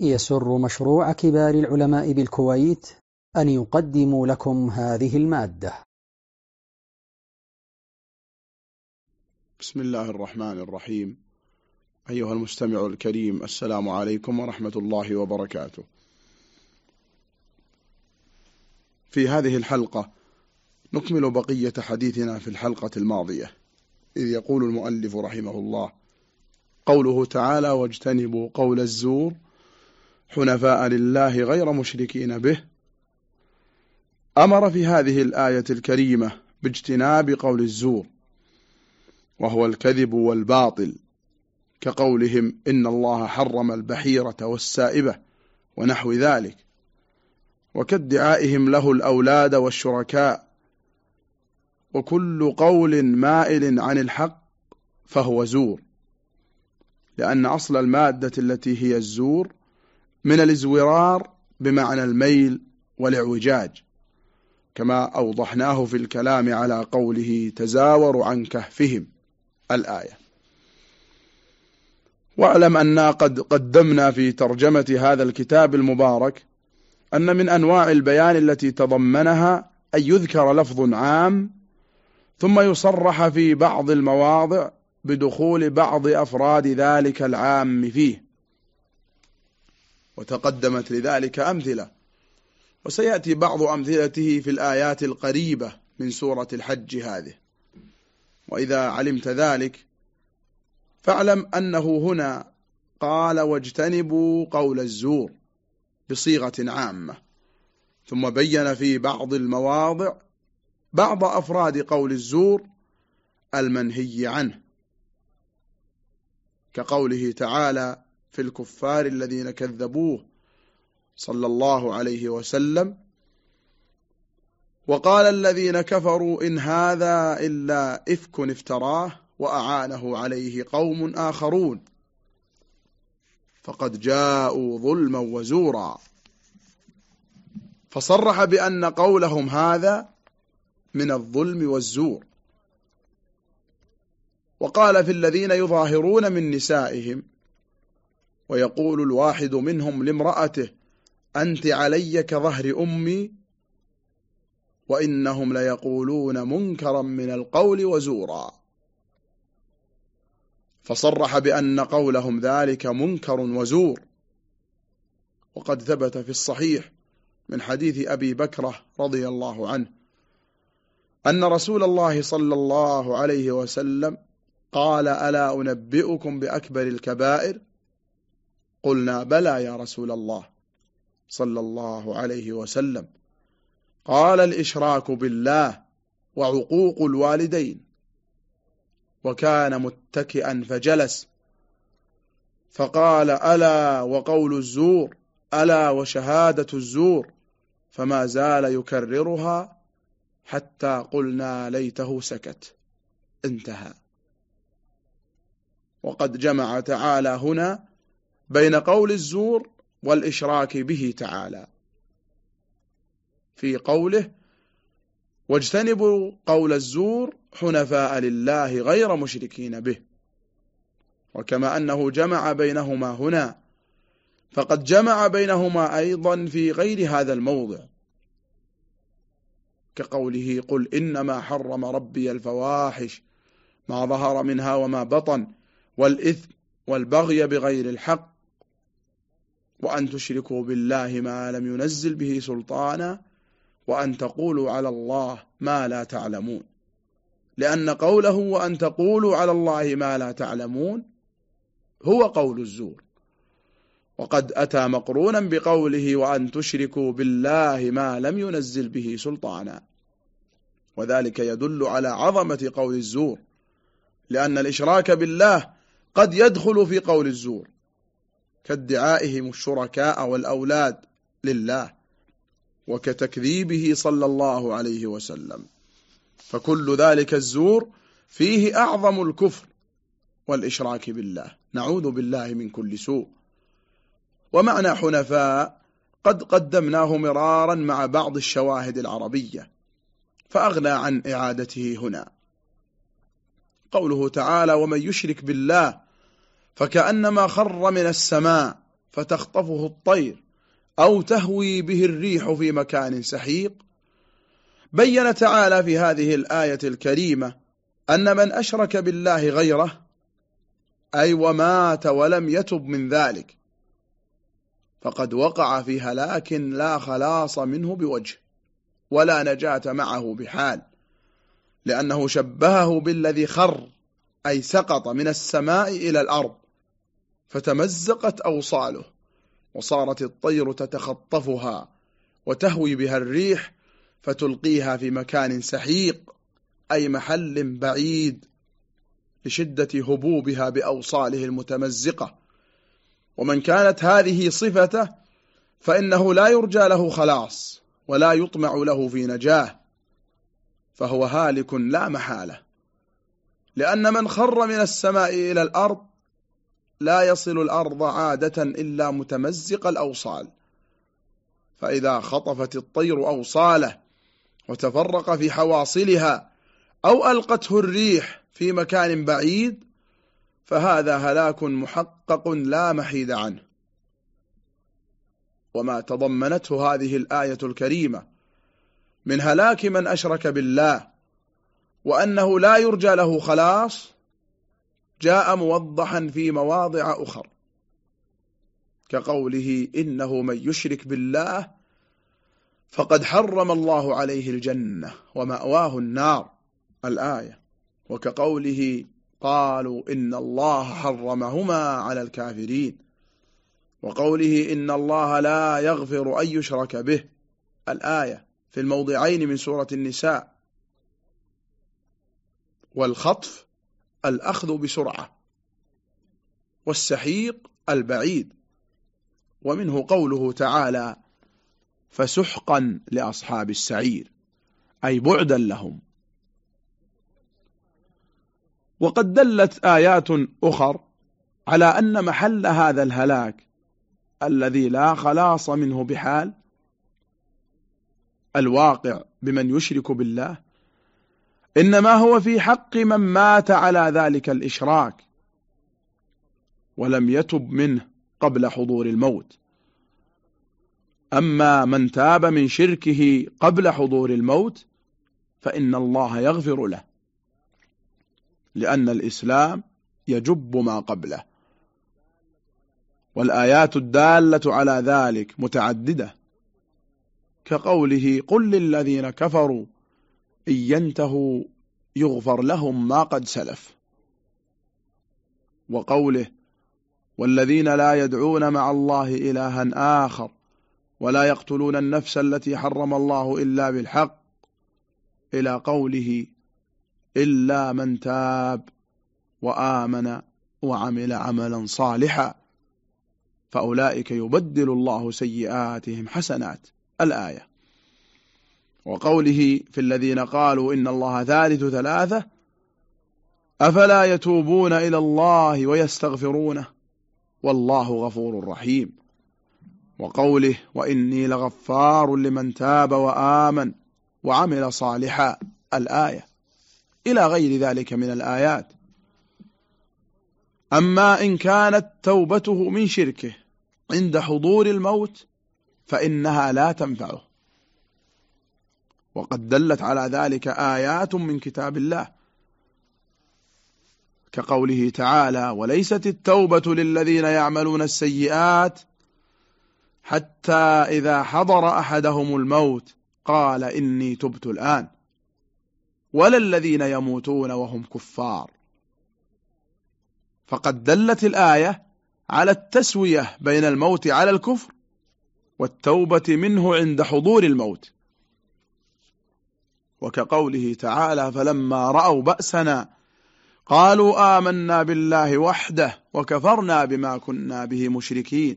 يسر مشروع كبار العلماء بالكويت أن يقدم لكم هذه المادة. بسم الله الرحمن الرحيم. أيها المستمع الكريم السلام عليكم ورحمة الله وبركاته. في هذه الحلقة نكمل بقية حديثنا في الحلقة الماضية إذ يقول المؤلف رحمه الله قوله تعالى واجتنبوا قول الزور حنفاء لله غير مشركين به. أمر في هذه الآية الكريمة باجتناب قول الزور وهو الكذب والباطل كقولهم إن الله حرم البحيرة والسائبة ونحو ذلك وكادعائهم له الأولاد والشركاء وكل قول مائل عن الحق فهو زور لأن أصل المادة التي هي الزور من الازورار بمعنى الميل والإعوجاج كما أوضحناه في الكلام على قوله تزاوروا عن كهفهم الآية. واعلم أننا قد قدمنا في ترجمة هذا الكتاب المبارك أن من أنواع البيان التي تضمنها أن يذكر لفظ عام ثم يصرح في بعض المواضع بدخول بعض أفراد ذلك العام فيه. وتقدمت لذلك أمثلة. وسيأتي بعض أمثلته في الآيات القريبة من سورة الحج هذه. وإذا علمت ذلك فاعلم أنه هنا قال واجتنبوا قول الزور بصيغة عامة. ثم بين في بعض المواضع بعض أفراد قول الزور المنهي عنه. كقوله تعالى في الكفار الذين كذبوه صلى الله عليه وسلم. وقال الذين كفروا إن هذا إلا إفك افتراه وأعانه عليه قوم آخرون. فقد جاءوا ظلما وزورا. فصرح بأن قولهم هذا من الظلم والزور. وقال في الذين يظاهرون من نسائهم ويقول الواحد منهم لامرأته أنت علي كظهر أمي وإنهم ليقولون منكرا من القول وزورا. فصرح بأن قولهم ذلك منكر وزور. وقد ثبت في الصحيح من حديث أبي بكرة رضي الله عنه أن رسول الله صلى الله عليه وسلم قال ألا أنبئكم بأكبر الكبائر؟ قلنا بلى يا رسول الله صلى الله عليه وسلم. قال الإشراك بالله وعقوق الوالدين. وكان متكئا فجلس. فقال ألا وقول الزور ألا وشهادة الزور. فما زال يكررها حتى قلنا ليته سكت. انتهى. وقد جمع تعالى هنا بين قول الزور والإشراك به تعالى. في قوله واجتنبوا قول الزور حنفاء لله غير مشركين به. وكما أنه جمع بينهما هنا فقد جمع بينهما أيضا في غير هذا الموضع. كقوله قل إنما حرم ربي الفواحش ما ظهر منها وما بطن والإثم والبغي بغير الحق وأن تشركوا بالله ما لم ينزل به سلطانا وأن تقولوا على الله ما لا تعلمون. لأن قوله وأن تقولوا على الله ما لا تعلمون هو قول الزور. وقد أتى مقرونا بقوله وأن تشركوا بالله ما لم ينزل به سلطانا. وذلك يدل على عظمة قول الزور. لأن الإشراك بالله قد يدخل في قول الزور. كادعائهم الشركاء والأولاد لله وكتكذيبه صلى الله عليه وسلم. فكل ذلك الزور فيه أعظم الكفر والإشراك بالله. نعوذ بالله من كل سوء. ومعنى حنفاء قد قدمناه مرارا مع بعض الشواهد العربية فأغنى عن إعادته هنا. قوله تعالى ومن يشرك بالله فكأنما خر من السماء فتخطفه الطير أو تهوي به الريح في مكان سحيق. بين تعالى في هذه الآية الكريمة أن من أشرك بالله غيره أي ومات ولم يتب من ذلك فقد وقع في هلاك لا خلاص منه بوجه ولا نجاة معه بحال لأنه شبهه بالذي خر أي سقط من السماء إلى الأرض. فتمزقت أوصاله وصارت الطير تتخطفها وتهوي بها الريح فتلقيها في مكان سحيق أي محل بعيد لشدة هبوبها بأوصاله المتمزقة. ومن كانت هذه صفته فإنه لا يرجى له خلاص ولا يطمع له في نجاه فهو هالك لا محالة لأن من خر من السماء إلى الأرض لا يصل الأرض عادة إلا متمزق الأوصال. فإذا خطفت الطير أوصاله وتفرق في حواصلها أو ألقته الريح في مكان بعيد فهذا هلاك محقق لا محيد عنه. وما تضمنته هذه الآية الكريمة من هلاك من أشرك بالله وأنه لا يرجى له خلاص جاء موضحا في مواضع أخر كقوله إنه من يشرك بالله فقد حرم الله عليه الجنة ومأواه النار الآية. وكقوله قالوا إن الله حرمهما على الكافرين وقوله إن الله لا يغفر أن يشرك به الآية في الموضعين من سورة النساء. والخطف الأخذ بسرعة والسحيق البعيد ومنه قوله تعالى فسحقا لأصحاب السعير أي بعدا لهم. وقد دلت آيات أخر على أن محل هذا الهلاك الذي لا خلاص منه بحال الواقع بمن يشرك بالله إنما هو في حق من مات على ذلك الإشراك ولم يتب منه قبل حضور الموت. أما من تاب من شركه قبل حضور الموت فإن الله يغفر له لأن الإسلام يجب ما قبله. والآيات الدالة على ذلك متعددة كقوله قل للذين كفروا إن ينتهوا يغفر لهم ما قد سلف. وقوله والذين لا يدعون مع الله إلها آخر ولا يقتلون النفس التي حرم الله إلا بالحق إلى قوله إلا من تاب وآمن وعمل عملا صالحا فأولئك يبدل الله سيئاتهم حسنات. الآية. وقوله في الذين قالوا إن الله ثالث ثلاثة أفلا يتوبون إلى الله ويستغفرونه؟ والله غفور رحيم. وقوله وإني لغفار لمن تاب وآمن وعمل صالحا الآية. إلى غير ذلك من الآيات. أما إن كانت توبته من شركه عند حضور الموت فإنها لا تنفعه. وقد دلت على ذلك آيات من كتاب الله كقوله تعالى وليست التوبة للذين يعملون السيئات حتى إذا حضر أحدهم الموت قال إني تبت الآن ولا الذين يموتون وهم كفار. فقد دلت الآية على التسوية بين الموت على الكفر والتوبة منه عند حضور الموت. وكقوله تعالى فلما رأوا بأسنا قالوا آمنا بالله وحده وكفرنا بما كنا به مشركين.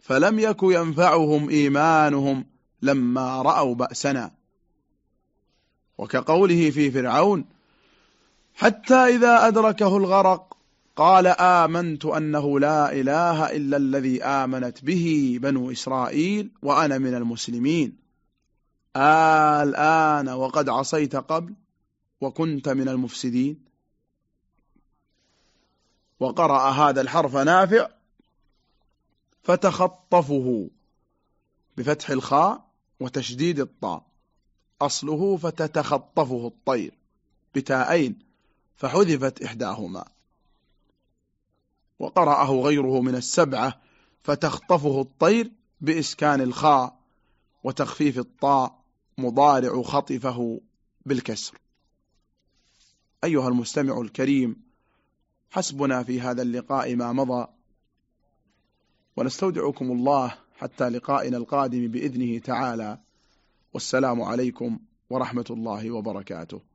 فلم يك ينفعهم إيمانهم لما رأوا بأسنا. وكقوله في فرعون حتى إذا أدركه الغرق قال آمنت أنه لا إله إلا الذي آمنت به بنو إسرائيل وأنا من المسلمين. الآن وقد عصيت قبل وكنت من المفسدين. وقرأ هذا الحرف نافع فتخطفه بفتح الخاء وتشديد الطاء. أصله فتتخطفه الطير بتاءين فحذفت إحداهما. وقرأه غيره من السبعة فتخطفه الطير بإسكان الخاء وتخفيف الطاء مضارع خطفه بالكسر. أيها المستمع الكريم حسبنا في هذا اللقاء ما مضى. ونستودعكم الله حتى لقائنا القادم بإذنه تعالى. والسلام عليكم ورحمة الله وبركاته.